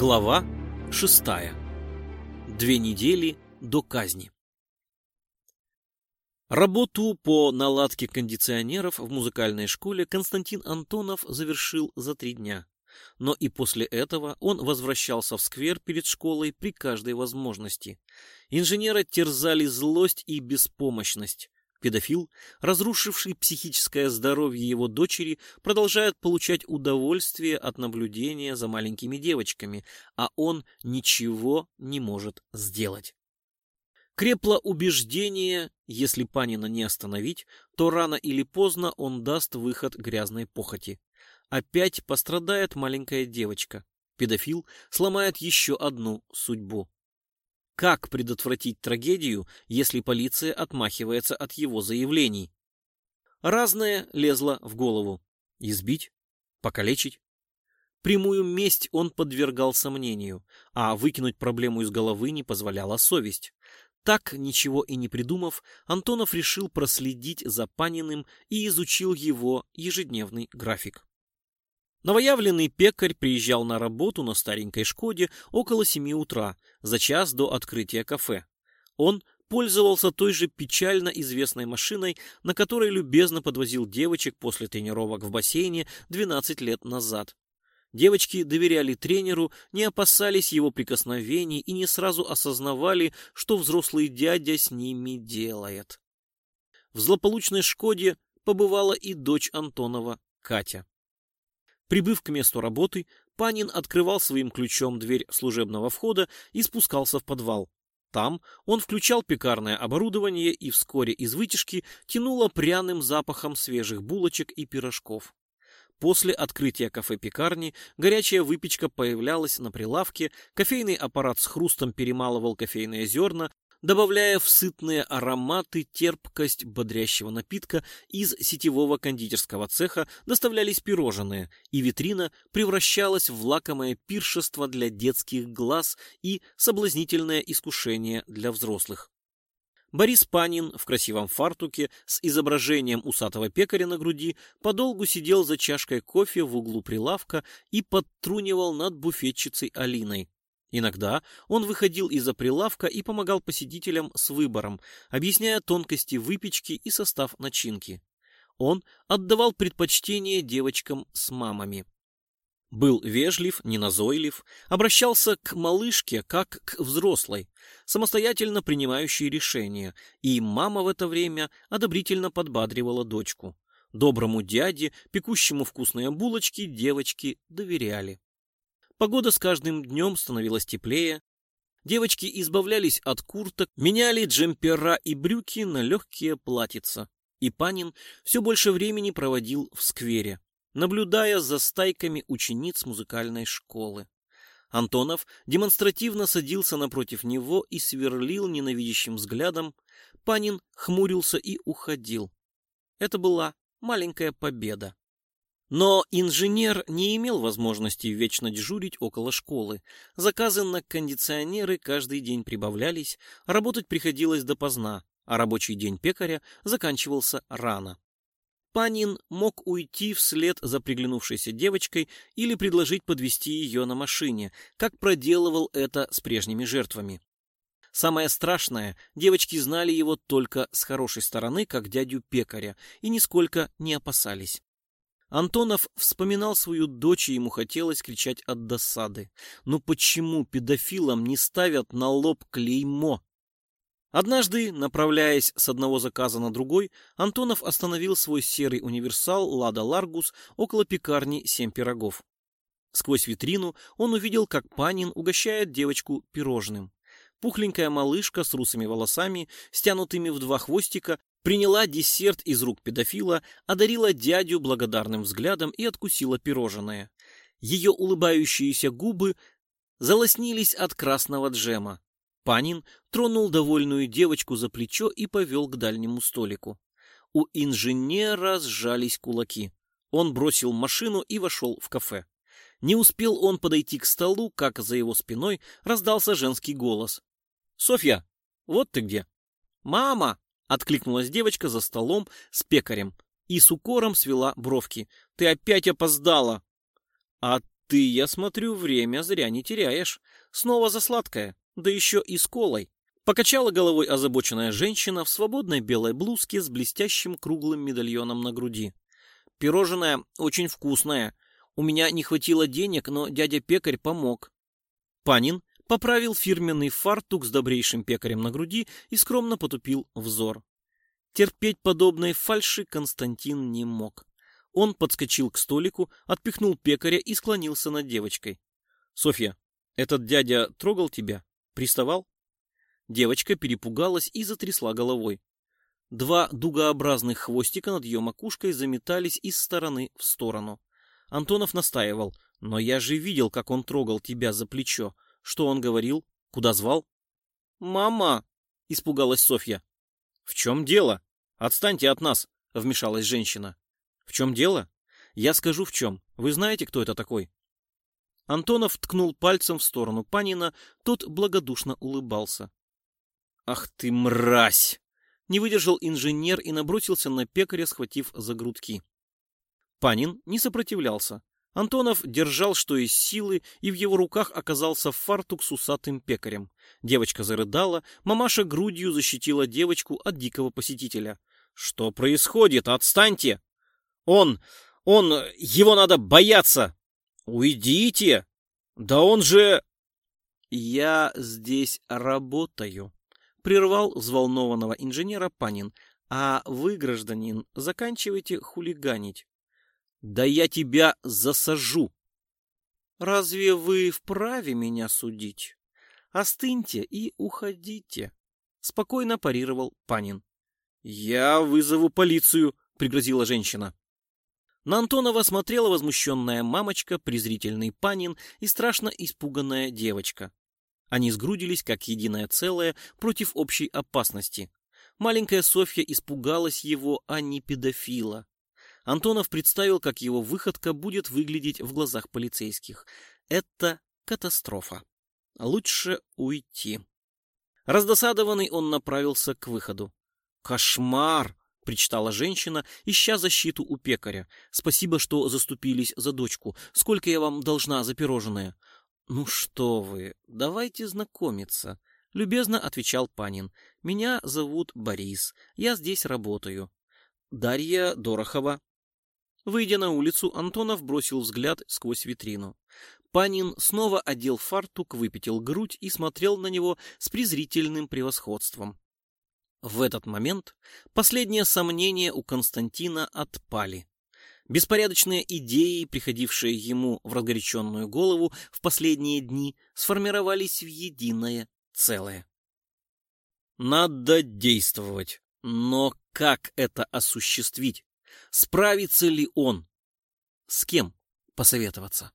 Глава шестая. Две недели до казни. Работу по наладке кондиционеров в музыкальной школе Константин Антонов завершил за три дня. Но и после этого он возвращался в сквер перед школой при каждой возможности. Инженера терзали злость и беспомощность. Педофил, разрушивший психическое здоровье его дочери, продолжает получать удовольствие от наблюдения за маленькими девочками, а он ничего не может сделать. Крепло убеждение, если Панина не остановить, то рано или поздно он даст выход грязной похоти. Опять пострадает маленькая девочка. Педофил сломает еще одну судьбу. Как предотвратить трагедию, если полиция отмахивается от его заявлений? Разное лезло в голову. Избить? Покалечить? Прямую месть он подвергал сомнению, а выкинуть проблему из головы не позволяла совесть. Так, ничего и не придумав, Антонов решил проследить за Паниным и изучил его ежедневный график. Новоявленный пекарь приезжал на работу на старенькой «Шкоде» около семи утра, за час до открытия кафе. Он пользовался той же печально известной машиной, на которой любезно подвозил девочек после тренировок в бассейне 12 лет назад. Девочки доверяли тренеру, не опасались его прикосновений и не сразу осознавали, что взрослый дядя с ними делает. В злополучной «Шкоде» побывала и дочь Антонова, Катя. Прибыв к месту работы, Панин открывал своим ключом дверь служебного входа и спускался в подвал. Там он включал пекарное оборудование и вскоре из вытяжки тянуло пряным запахом свежих булочек и пирожков. После открытия кафе-пекарни горячая выпечка появлялась на прилавке, кофейный аппарат с хрустом перемалывал кофейные зерна, добавляя в сытные ароматы терпкость бодрящего напитка из сетевого кондитерского цеха доставлялись пирожные, и витрина превращалась в лакомое пиршество для детских глаз и соблазнительное искушение для взрослых. Борис Панин в красивом фартуке с изображением усатого пекаря на груди подолгу сидел за чашкой кофе в углу прилавка и подтрунивал над буфетчицей Алиной. Иногда он выходил из-за прилавка и помогал посетителям с выбором, объясняя тонкости выпечки и состав начинки. Он отдавал предпочтение девочкам с мамами. Был вежлив, неназойлив, обращался к малышке как к взрослой, самостоятельно принимающей решения, и мама в это время одобрительно подбадривала дочку. Доброму дяде, пекущему вкусные булочки, девочки доверяли. Погода с каждым днем становилась теплее. Девочки избавлялись от курток, меняли джемпера и брюки на легкие платьица. И Панин все больше времени проводил в сквере, наблюдая за стайками учениц музыкальной школы. Антонов демонстративно садился напротив него и сверлил ненавидящим взглядом. Панин хмурился и уходил. Это была маленькая победа. Но инженер не имел возможности вечно дежурить около школы. Заказы на кондиционеры каждый день прибавлялись, работать приходилось допоздна, а рабочий день пекаря заканчивался рано. Панин мог уйти вслед за приглянувшейся девочкой или предложить подвести ее на машине, как проделывал это с прежними жертвами. Самое страшное, девочки знали его только с хорошей стороны, как дядю пекаря, и нисколько не опасались. Антонов вспоминал свою дочь, и ему хотелось кричать от досады. Но «Ну почему педофилам не ставят на лоб клеймо? Однажды, направляясь с одного заказа на другой, Антонов остановил свой серый универсал «Лада Ларгус» около пекарни «Семь пирогов». Сквозь витрину он увидел, как Панин угощает девочку пирожным. Пухленькая малышка с русыми волосами, стянутыми в два хвостика, приняла десерт из рук педофила, одарила дядю благодарным взглядом и откусила пирожное. Ее улыбающиеся губы залоснились от красного джема. Панин тронул довольную девочку за плечо и повел к дальнему столику. У инженера сжались кулаки. Он бросил машину и вошел в кафе. Не успел он подойти к столу, как за его спиной раздался женский голос. «Софья, вот ты где!» «Мама!» Откликнулась девочка за столом с пекарем и с укором свела бровки. «Ты опять опоздала!» «А ты, я смотрю, время зря не теряешь. Снова за сладкое, да еще и с колой. Покачала головой озабоченная женщина в свободной белой блузке с блестящим круглым медальоном на груди. Пирожное очень вкусное. У меня не хватило денег, но дядя пекарь помог. Панин поправил фирменный фартук с добрейшим пекарем на груди и скромно потупил взор. Терпеть подобной фальши Константин не мог. Он подскочил к столику, отпихнул пекаря и склонился над девочкой. — Софья, этот дядя трогал тебя? Приставал? Девочка перепугалась и затрясла головой. Два дугообразных хвостика над ее макушкой заметались из стороны в сторону. Антонов настаивал. «Но я же видел, как он трогал тебя за плечо. Что он говорил? Куда звал?» «Мама!» — испугалась Софья. «В чем дело? Отстаньте от нас!» — вмешалась женщина. «В чем дело? Я скажу в чем. Вы знаете, кто это такой?» Антонов ткнул пальцем в сторону Панина, тот благодушно улыбался. «Ах ты мразь!» Не выдержал инженер и набросился на пекаря, схватив за грудки. Панин не сопротивлялся. Антонов держал что из силы, и в его руках оказался фартук с усатым пекарем. Девочка зарыдала, мамаша грудью защитила девочку от дикого посетителя. «Что происходит? Отстаньте!» «Он! Он! Его надо бояться!» «Уйдите! Да он же...» «Я здесь работаю», — прервал взволнованного инженера Панин. «А вы, гражданин, заканчивайте хулиганить». «Да я тебя засажу!» «Разве вы вправе меня судить? Остыньте и уходите», — спокойно парировал Панин. «Я вызову полицию», — пригрозила женщина. На Антонова смотрела возмущенная мамочка, презрительный Панин и страшно испуганная девочка. Они сгрудились, как единое целое, против общей опасности. Маленькая Софья испугалась его, а не педофила. Антонов представил, как его выходка будет выглядеть в глазах полицейских. Это катастрофа. Лучше уйти. Раздосадованный он направился к выходу. «Кошмар!» — причитала женщина, ища защиту у пекаря. «Спасибо, что заступились за дочку. Сколько я вам должна за пирожное?» «Ну что вы, давайте знакомиться», — любезно отвечал Панин. «Меня зовут Борис. Я здесь работаю». «Дарья Дорохова», Выйдя на улицу, Антонов бросил взгляд сквозь витрину. Панин снова одел фартук, выпятил грудь и смотрел на него с презрительным превосходством. В этот момент последние сомнения у Константина отпали. Беспорядочные идеи, приходившие ему в разгоряченную голову в последние дни, сформировались в единое целое. Надо действовать. Но как это осуществить? Справится ли он? С кем посоветоваться?